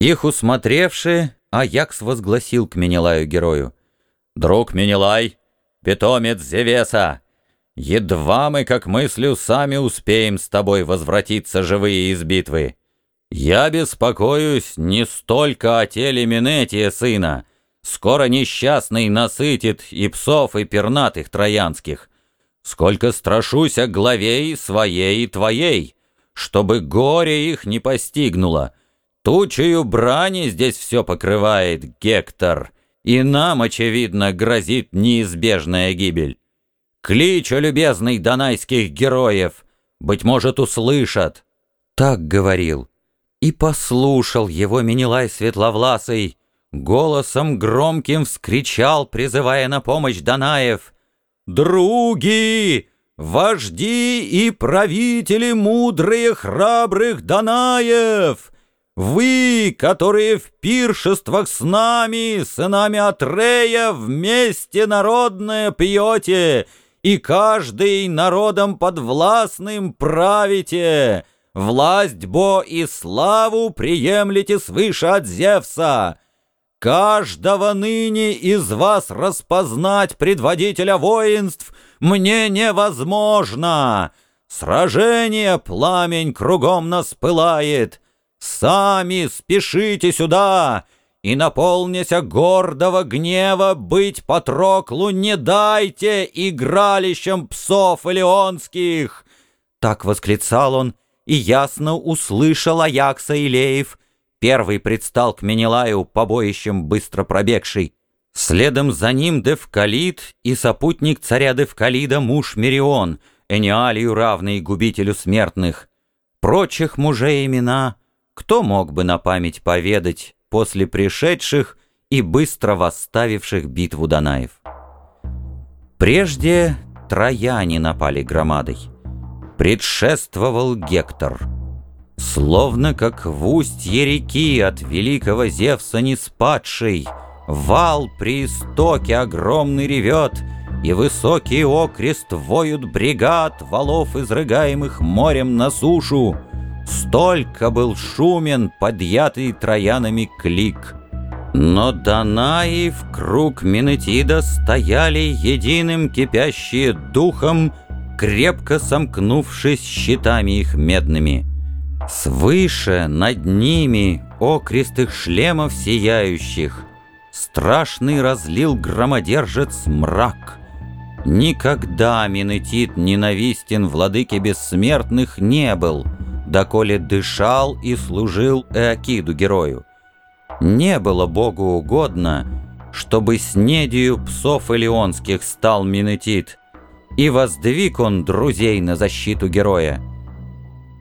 Их усмотревши, Аякс возгласил к Менелаю герою. «Друг Менелай, питомец Зевеса, едва мы, как мыслю, сами успеем с тобой возвратиться живые из битвы. Я беспокоюсь не столько о теле Минетия сына, скоро несчастный насытит и псов, и пернатых троянских, сколько страшусь о главе и своей, и твоей, чтобы горе их не постигнуло. Тучею брани здесь все покрывает, Гектор, и нам, очевидно, грозит неизбежная гибель. Клич, о любезный донайских героев, быть может, услышат. Так говорил, и послушал его Менелай Светловласый, голосом громким вскричал, призывая на помощь Данаев. «Други, вожди и правители мудрые храбрых Данаев!» Вы, которые в пиршествах с нами, сынами Атрея, вместе народное пьете, и каждый народом подвластным правите, власть Бо и славу приемлете свыше от Зевса. Каждого ныне из вас распознать предводителя воинств мне невозможно. Сражение пламень кругом нас пылает. Сами спешите сюда, и, наполняся гордого гнева, быть Патроклу не дайте игралищем псов илионских!» Так восклицал он, и ясно услышал Аякса Илеев, Первый предстал к Менелаю, побоищем быстро пробегший. Следом за ним Девкалид и сопутник царя Девкалида муж Мерион, Эниалию равный губителю смертных. Прочих мужей имена кто мог бы на память поведать после пришедших и быстро восставивших битву Данаев? Прежде трояне напали громадой. Предшествовал Гектор — Словно как в устье реки от великого Зевса не спадший, Вал при истоке огромный ревет, И высокий окрест воют бригад Валов, изрыгаемых морем на сушу. Столько был шумен подъятый троянами клик. Но Данаи в круг Минетида стояли Единым кипящие духом, Крепко сомкнувшись щитами их медными — Свыше над ними, окрестых шлемов сияющих, Страшный разлил громодержец мрак. Никогда Минетит ненавистен владыке бессмертных не был, Доколе дышал и служил Эакиду герою. Не было Богу угодно, чтобы с недью псов элеонских стал Минетит, И воздвиг он друзей на защиту героя.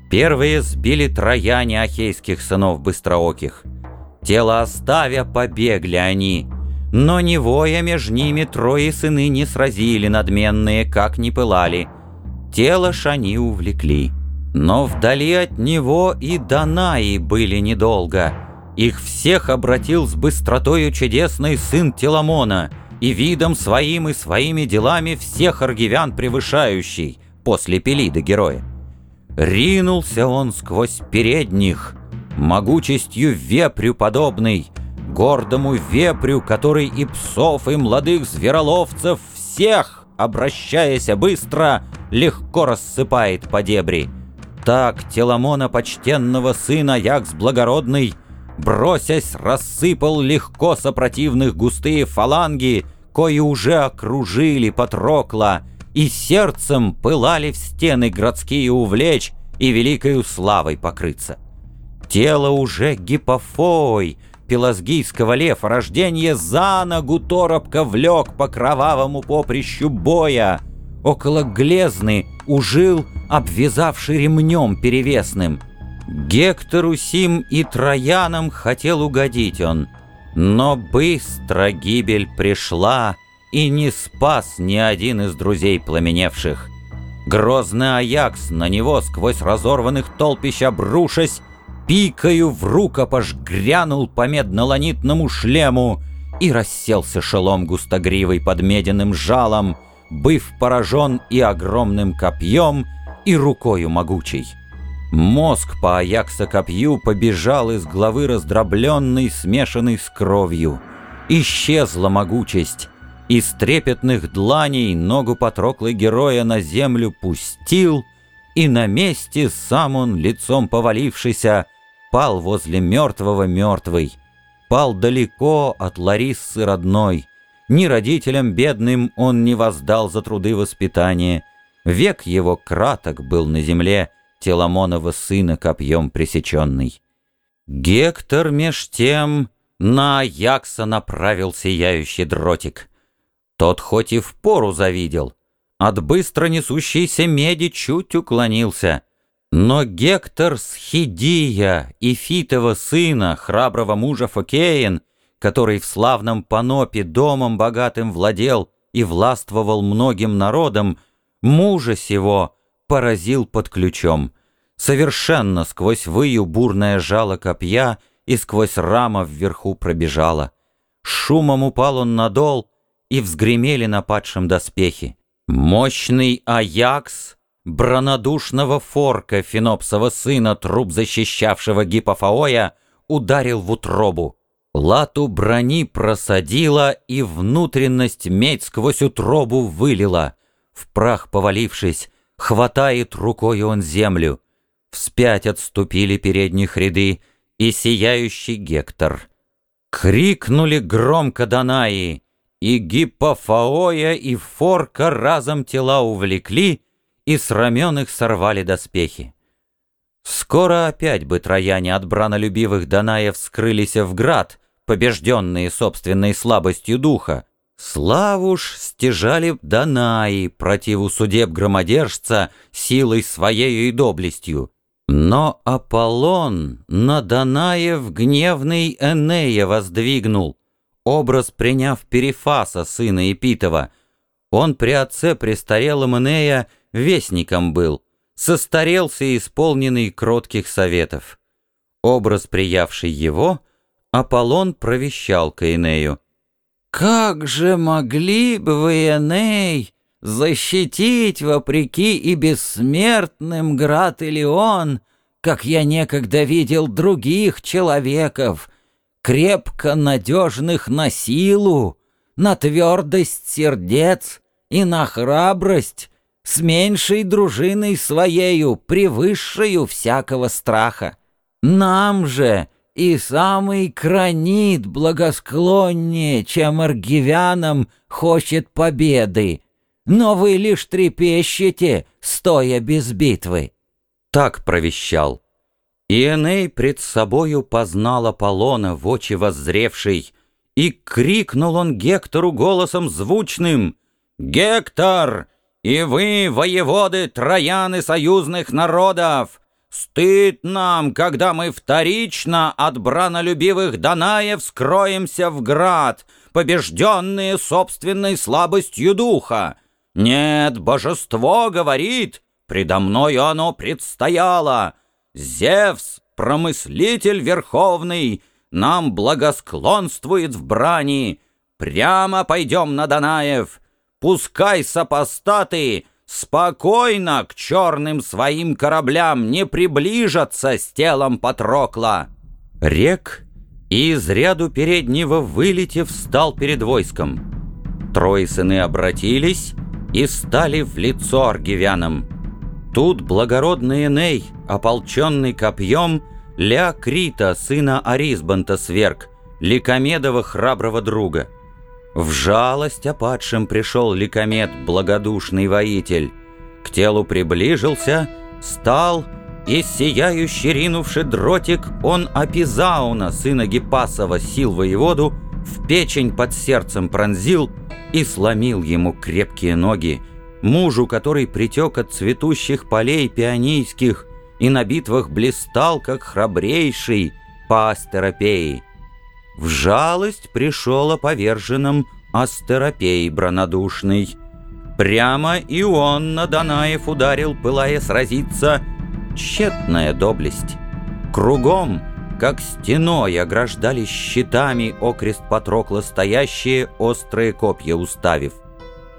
Первые сбили трояне ахейских сынов быстрооких. Тело оставя, побегли они. Но не воя меж ними трое сыны не сразили надменные, как не пылали. Тело ж они увлекли. Но вдали от него и Данаи были недолго. Их всех обратил с быстротою чудесный сын Теламона и видом своим и своими делами всех аргивян превышающий после Пелида героя. Ринулся он сквозь передних, могучестью вепрю подобный, гордому вепрю, который и псов, и молодых звероловцев всех, обращаясь быстро, легко рассыпает по дебри. Так Теламона почтенного сына Якс Благородный, бросясь, рассыпал легко сопротивных густые фаланги, кои уже окружили Патрокла, и сердцем пылали в стены городские увлечь и великою славой покрыться. Тело уже гипофой, пелазгийского лева, рождение за ногу торопко влек по кровавому поприщу боя. Около глезны ужил, обвязавший ремнем перевесным. Гектору Сим и Троянам хотел угодить он, но быстро гибель пришла, и не спас ни один из друзей пламеневших. Грозный Аякс на него сквозь разорванных толпищ обрушась, пикою в рукопаш грянул по медно-ланитному шлему и расселся шелом густогривый под меденным жалом, быв поражен и огромным копьем, и рукою могучей. Мозг по Аякса копью побежал из головы раздробленный, смешанный с кровью. Исчезла могучесть. Из трепетных дланей ногу потроклый героя на землю пустил, и на месте сам он, лицом повалившийся, пал возле мертвого мертвый, пал далеко от Лариссы родной. Ни родителям бедным он не воздал за труды воспитания. Век его краток был на земле, Теламонова сына копьем пресеченный. Гектор меж тем на Аякса направил сияющий дротик. Тот хоть и в пору завидел, от быстро несущейся меди чуть уклонился. Но Гектор с Хидия, Ифитова сына, храброго мужа Фокеин, который в славном Панопе домом богатым владел и властвовал многим народом, мужа сего поразил под ключом. Совершенно сквозь выю бурное жало копья и сквозь рама вверху пробежала. Шумом упал он на дол, и взгремели на падшем доспехи. Мощный Аякс, бронодушного форка Фенопсова сына, труп защищавшего Гипофаоя, ударил в утробу. Лату брони просадила и внутренность медь сквозь утробу вылила. В прах повалившись, хватает рукой он землю. Вспять отступили передних ряды и сияющий Гектор. Крикнули громко Данаи, и Гиппофаоя, и Форка разом тела увлекли, и с рамен их сорвали доспехи. Скоро опять бы трояне от бранолюбивых Данаев скрылись в град — побежденные собственной слабостью духа, славу ж стяжали Данаи противу судеб громодержца силой своею и доблестью. Но Аполлон на Данаев гневный Энея воздвигнул, образ приняв Перифаса, сына Епитова. Он при отце престарелым Энея вестником был, состарелся и исполненный кротких советов. Образ, приявший его — Аполлон провещал Каинею. «Как же могли бы вы, Эней, защитить, вопреки и бессмертным, град Илеон, как я некогда видел других человеков, крепко надежных на силу, на твердость сердец и на храбрость, с меньшей дружиной своею, превысшую всякого страха. Нам же, и самый кранит благосклоннее, чем аргивянам хочет победы, но вы лишь трепещете, стоя без битвы». Так провещал. И Эней пред собою познал Аполлона в очи воззревший, и крикнул он Гектору голосом звучным «Гектор, и вы, воеводы Трояны союзных народов, Стыд нам, когда мы вторично от бранолюбивых Данаев скроемся в град, побежденные собственной слабостью духа. Нет, божество говорит, предо мною оно предстояло. Зевс, промыслитель верховный, нам благосклонствует в брани. Прямо пойдем на Данаев, пускай сопостаты — спокойно к черным своим кораблям не приближаться с телом Патрокла. Рек из ряду переднего вылетев стал перед войском. Трое сыны обратились и стали в лицо аргивянам. Тут благородный Эней, ополченный копьем, Леокрита, сына Арисбанта, сверг, Ликомедова храброго друга — в жалость опадшим пришел ликомет, благодушный воитель. К телу приближился, стал, и сияющий ринувший дротик, он Апизауна, сына Гипасова, сил воеводу, в печень под сердцем пронзил и сломил ему крепкие ноги, мужу, который притек от цветущих полей пионийских и на битвах блистал, как храбрейший по Астеропеи. В жалость пришел о поверженном Астеропей бронодушный. Прямо и он на Данаев ударил, пылая сразиться. Тщетная доблесть. Кругом, как стеной, ограждались щитами окрест Патрокла стоящие, острые копья уставив.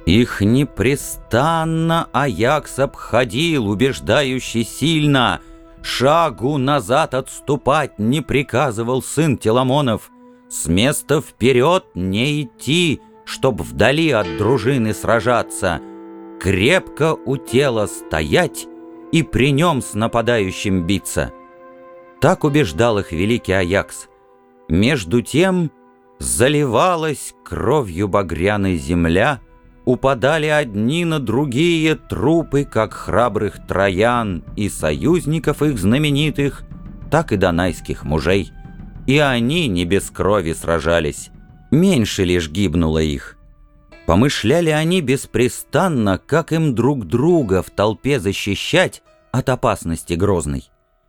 Их непрестанно Аякс обходил, убеждающий сильно — Шагу назад отступать не приказывал сын Теламонов, с места вперед не идти, чтоб вдали от дружины сражаться, крепко у тела стоять и при нем с нападающим биться. Так убеждал их великий Аякс. Между тем заливалась кровью багряной земля, упадали одни на другие трупы, как храбрых троян и союзников их знаменитых, так и донайских мужей. И они не без крови сражались, меньше лишь гибнуло их. Помышляли они беспрестанно, как им друг друга в толпе защищать от опасности грозной.